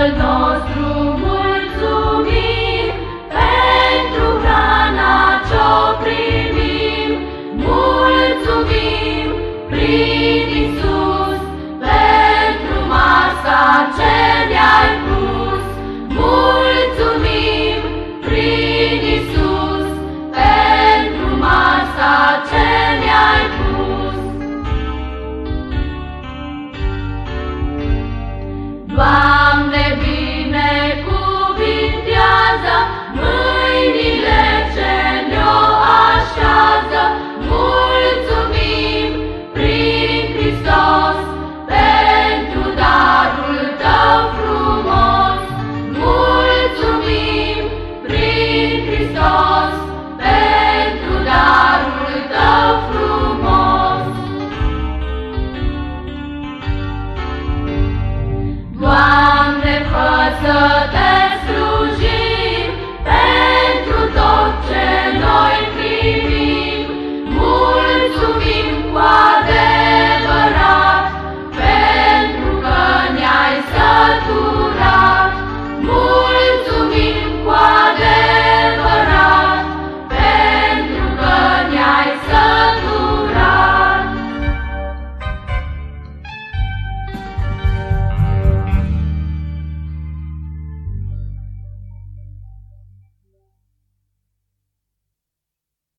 al nostru Pentru darul tău frumos. Mulțumim prin Hristos, pentru darul tău frumos. Doamne, fă